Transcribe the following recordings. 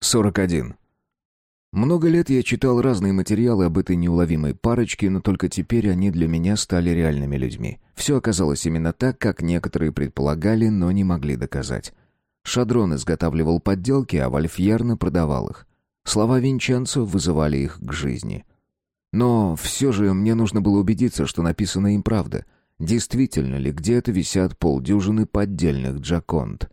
41. Много лет я читал разные материалы об этой неуловимой парочке, но только теперь они для меня стали реальными людьми. Все оказалось именно так, как некоторые предполагали, но не могли доказать. Шадрон изготавливал подделки, а Вольфьерно продавал их. Слова Винченцо вызывали их к жизни. Но все же мне нужно было убедиться, что написано им правда. Действительно ли где-то висят полдюжины поддельных Джаконт?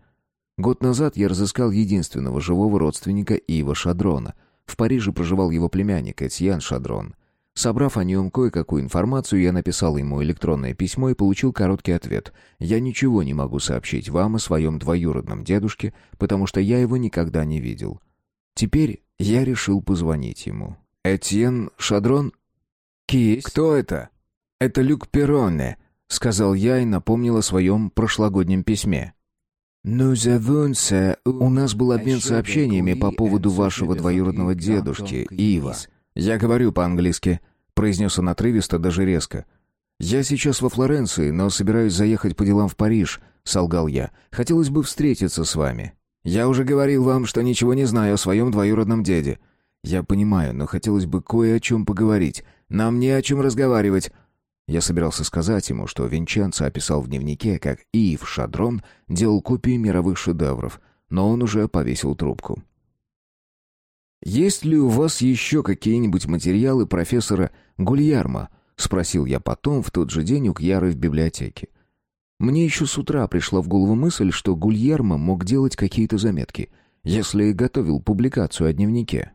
Год назад я разыскал единственного живого родственника Ива Шадрона. В Париже проживал его племянник Этьян Шадрон. Собрав о нем кое-какую информацию, я написал ему электронное письмо и получил короткий ответ. «Я ничего не могу сообщить вам о своем двоюродном дедушке, потому что я его никогда не видел». Теперь я решил позвонить ему. «Этьен Шадрон?» «Кис?» «Кто это?» «Это Люк Перроне», — сказал я и напомнил о своем прошлогоднем письме. У нас был обмен сообщениями по поводу вашего двоюродного дедушки, Ива. Я говорю по-английски, произнес он отрывисто, даже резко. Я сейчас во Флоренции, но собираюсь заехать по делам в Париж, солгал я. Хотелось бы встретиться с вами. Я уже говорил вам, что ничего не знаю о своем двоюродном деде. Я понимаю, но хотелось бы кое о чем поговорить. Нам не о чем разговаривать. Я собирался сказать ему, что Винченцо описал в дневнике, как Ив Шадрон делал копии мировых шедевров, но он уже повесил трубку. «Есть ли у вас еще какие-нибудь материалы профессора Гульярма?» — спросил я потом, в тот же день у Кьяры в библиотеке. Мне еще с утра пришла в голову мысль, что Гульермо мог делать какие-то заметки, если готовил публикацию о дневнике.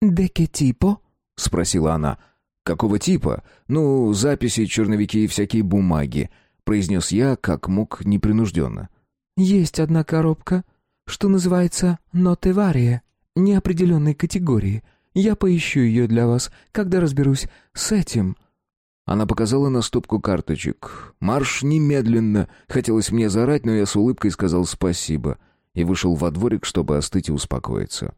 «Де типо?» — спросила она. «Какого типа? Ну, записи, черновики и всякие бумаги», — произнес я, как мог непринужденно. «Есть одна коробка, что называется «нотевария», неопределенной категории. Я поищу ее для вас, когда разберусь с этим». Она показала на стопку карточек. «Марш немедленно!» Хотелось мне заорать, но я с улыбкой сказал спасибо и вышел во дворик, чтобы остыть и успокоиться.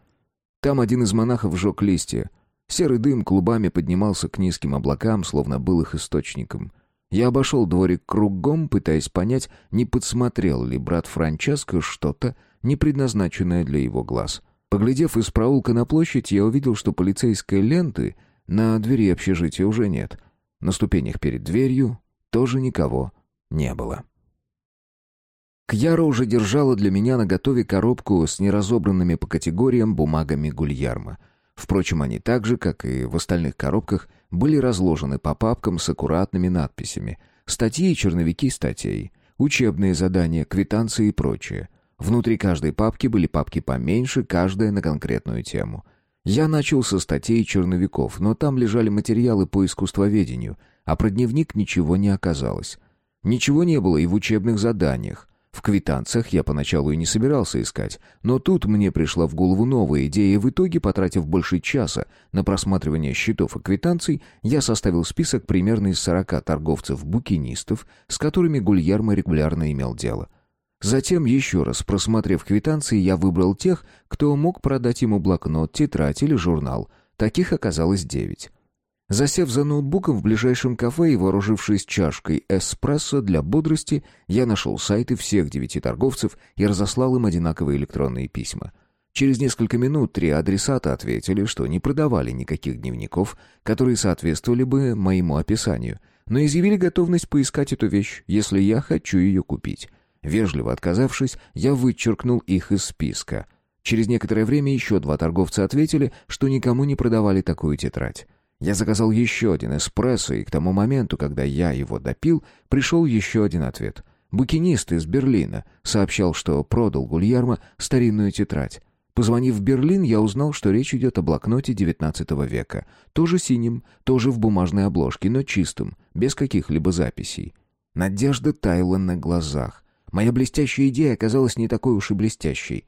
Там один из монахов жег листья. Серый дым клубами поднимался к низким облакам, словно был их источником. Я обошел дворик кругом, пытаясь понять, не подсмотрел ли брат Франческо что-то, не предназначенное для его глаз. Поглядев из проулка на площадь, я увидел, что полицейской ленты на двери общежития уже нет. На ступенях перед дверью тоже никого не было. Кьяра уже держала для меня на готове коробку с неразобранными по категориям бумагами Гульярма — Впрочем, они так же, как и в остальных коробках, были разложены по папкам с аккуратными надписями. Статьи и черновики статей, учебные задания, квитанции и прочее. Внутри каждой папки были папки поменьше, каждая на конкретную тему. Я начал со статей и черновиков, но там лежали материалы по искусствоведению, а про дневник ничего не оказалось. Ничего не было и в учебных заданиях. В квитанциях я поначалу и не собирался искать, но тут мне пришла в голову новая идея, и в итоге, потратив больше часа на просматривание счетов и квитанций, я составил список примерно из сорока торговцев-букинистов, с которыми Гульермо регулярно имел дело. Затем, еще раз просмотрев квитанции, я выбрал тех, кто мог продать ему блокнот, тетрадь или журнал. Таких оказалось девять. Засев за ноутбуком в ближайшем кафе и вооружившись чашкой эспрессо для бодрости, я нашел сайты всех девяти торговцев и разослал им одинаковые электронные письма. Через несколько минут три адресата ответили, что не продавали никаких дневников, которые соответствовали бы моему описанию, но изъявили готовность поискать эту вещь, если я хочу ее купить. Вежливо отказавшись, я вычеркнул их из списка. Через некоторое время еще два торговца ответили, что никому не продавали такую тетрадь. Я заказал еще один эспрессо, и к тому моменту, когда я его допил, пришел еще один ответ. Букинист из Берлина сообщал, что продал Гульярмо старинную тетрадь. Позвонив в Берлин, я узнал, что речь идет о блокноте XIX века. Тоже синим, тоже в бумажной обложке, но чистым, без каких-либо записей. Надежда таяла на глазах. Моя блестящая идея оказалась не такой уж и блестящей.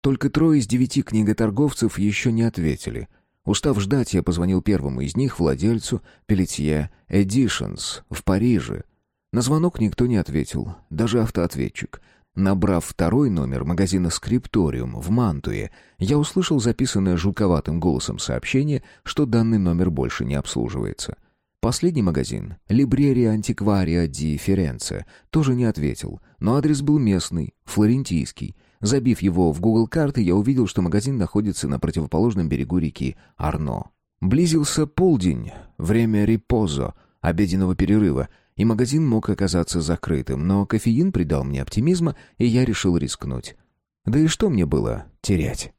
Только трое из девяти книготорговцев еще не ответили — Устав ждать, я позвонил первому из них, владельцу Pelletier Editions в Париже. На звонок никто не ответил, даже автоответчик. Набрав второй номер магазина «Скрипториум» в Мантуе, я услышал записанное жутковатым голосом сообщение, что данный номер больше не обслуживается. Последний магазин, Либрерия Антиквария ди Ференце, тоже не ответил, но адрес был местный, флорентийский. Забив его в Google карты, я увидел, что магазин находится на противоположном берегу реки Арно. Близился полдень, время репозо, обеденного перерыва, и магазин мог оказаться закрытым, но кофеин придал мне оптимизма, и я решил рискнуть. Да и что мне было терять?